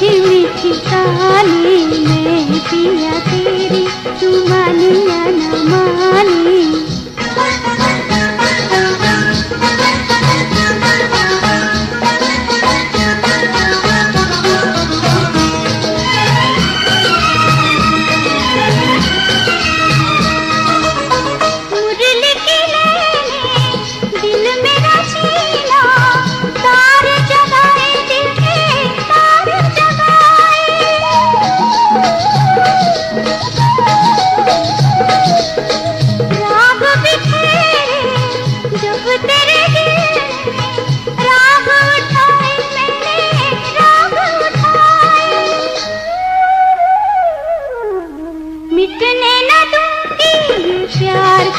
की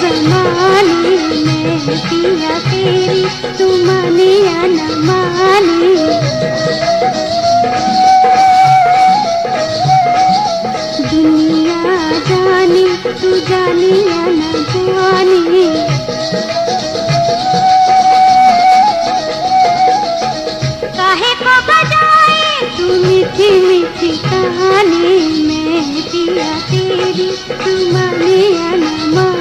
जमाने में पिया माने न माने दुनिया जाने तू जाने या न जाने काहे को कहानी मैं पिया तेरी, तू माने।